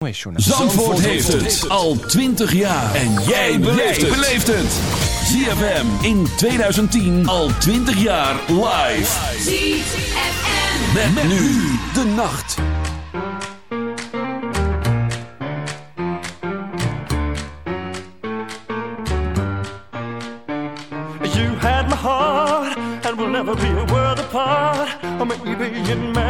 Zandvoort, Zandvoort heeft het al 20 jaar. En jij beleeft het. ZFM in 2010 al 20 jaar live. ZFM. Met, nu de nacht. You had my heart and we'll never be a world apart. Or maybe in man.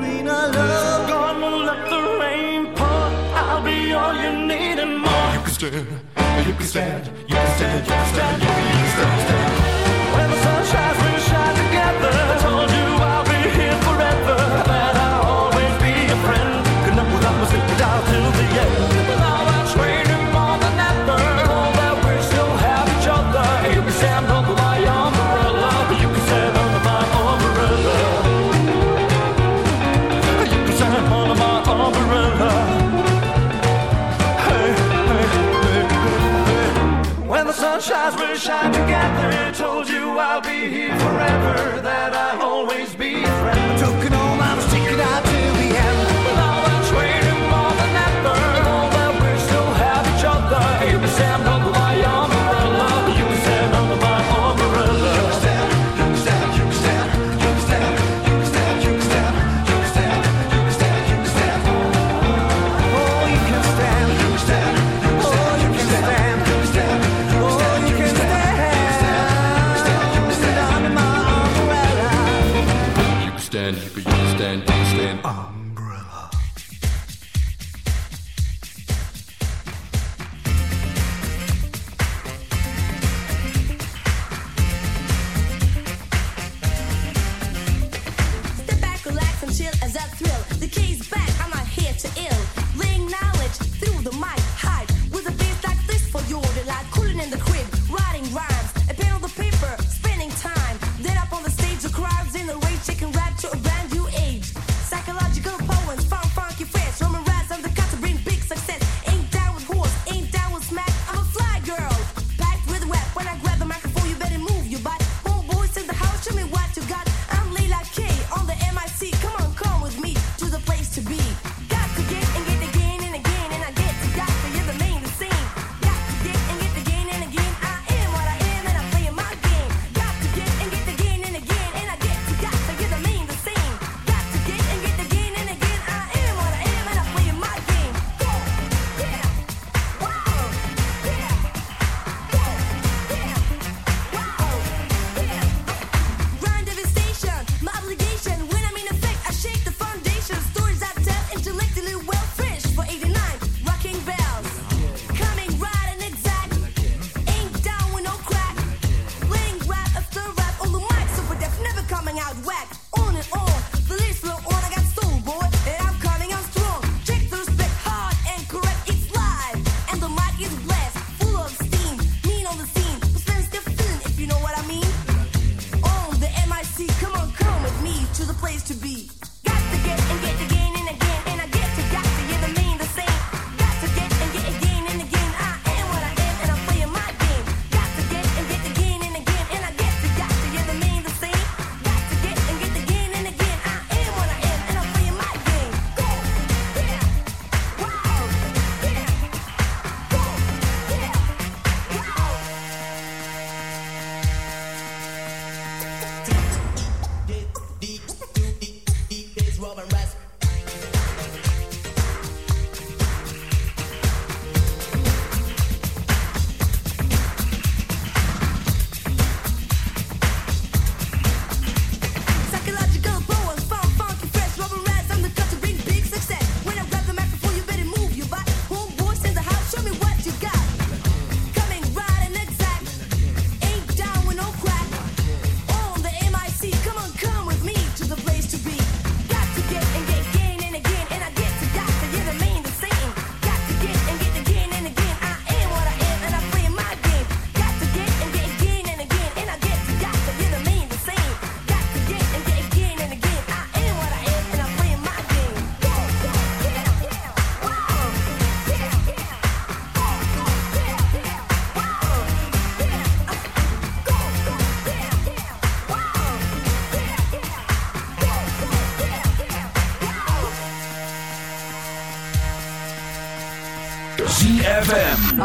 between our love. Gonna let the rain pour. I'll be all you need and more. You can stand, you can stand, you can stand, you can stand, you can stand. You can stand. stars will shine together.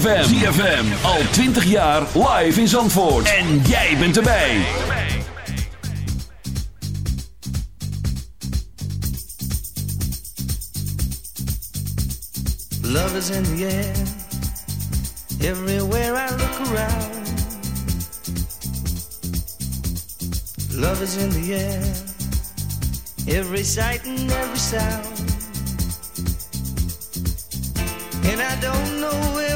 ZFM. ZFM. Al 20 jaar live in Zandvoort. En jij bent erbij. Love is in the air. Everywhere I look around. Love is in the air. Every sight and every sound. And I don't know if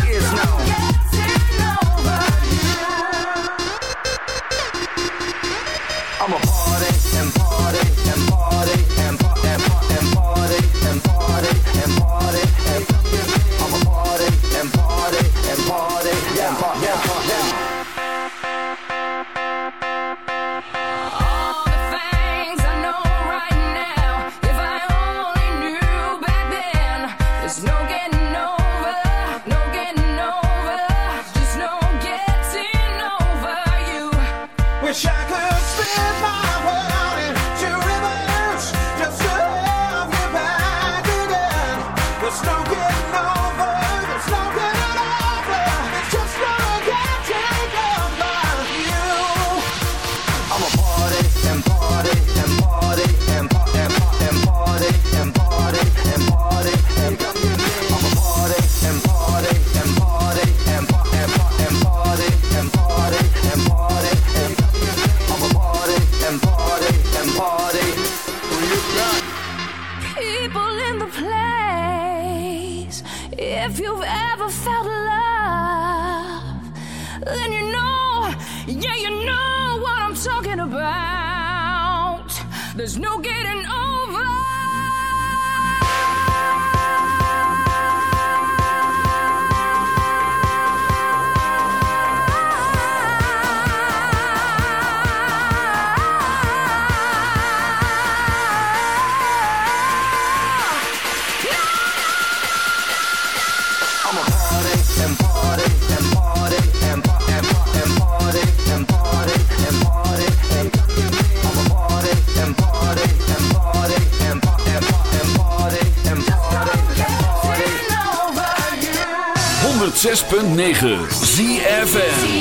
106.9 ZFM.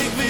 Kijk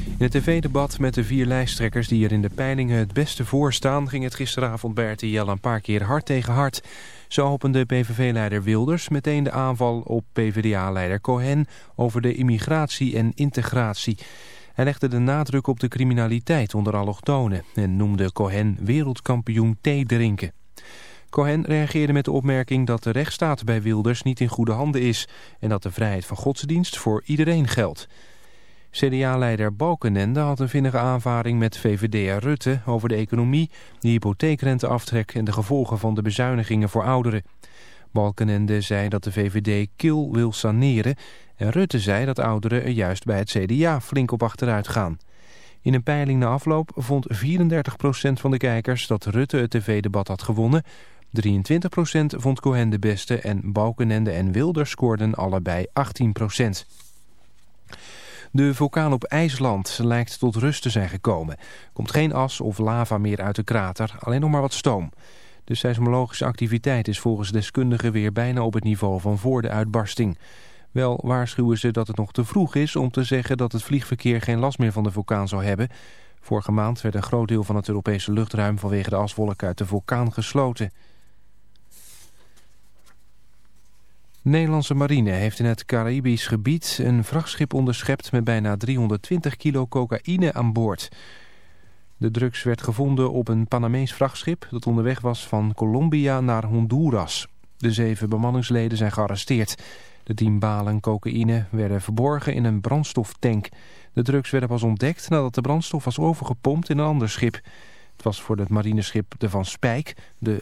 In het tv-debat met de vier lijsttrekkers die er in de peilingen het beste voor staan... ging het gisteravond bij RTL een paar keer hard tegen hard. Zo opende PVV-leider Wilders meteen de aanval op PvdA-leider Cohen... over de immigratie en integratie. Hij legde de nadruk op de criminaliteit onder allochtonen... en noemde Cohen wereldkampioen thee drinken. Cohen reageerde met de opmerking dat de rechtsstaat bij Wilders niet in goede handen is... en dat de vrijheid van godsdienst voor iedereen geldt. CDA-leider Balkenende had een vinnige aanvaring met VVD'er Rutte over de economie, de hypotheekrenteaftrek en de gevolgen van de bezuinigingen voor ouderen. Balkenende zei dat de VVD kil wil saneren en Rutte zei dat ouderen er juist bij het CDA flink op achteruit gaan. In een peiling na afloop vond 34% van de kijkers dat Rutte het tv-debat had gewonnen. 23% vond Cohen de beste en Balkenende en Wilders scoorden allebei 18%. De vulkaan op IJsland lijkt tot rust te zijn gekomen. Komt geen as of lava meer uit de krater, alleen nog maar wat stoom. De seismologische activiteit is volgens deskundigen weer bijna op het niveau van voor de uitbarsting. Wel waarschuwen ze dat het nog te vroeg is om te zeggen dat het vliegverkeer geen last meer van de vulkaan zou hebben. Vorige maand werd een groot deel van het Europese luchtruim vanwege de aswolk uit de vulkaan gesloten. De Nederlandse marine heeft in het Caribisch gebied een vrachtschip onderschept met bijna 320 kilo cocaïne aan boord. De drugs werd gevonden op een Panamees vrachtschip dat onderweg was van Colombia naar Honduras. De zeven bemanningsleden zijn gearresteerd. De tien balen cocaïne werden verborgen in een brandstoftank. De drugs werden pas ontdekt nadat de brandstof was overgepompt in een ander schip. Het was voor het marineschip de Van Spijk, de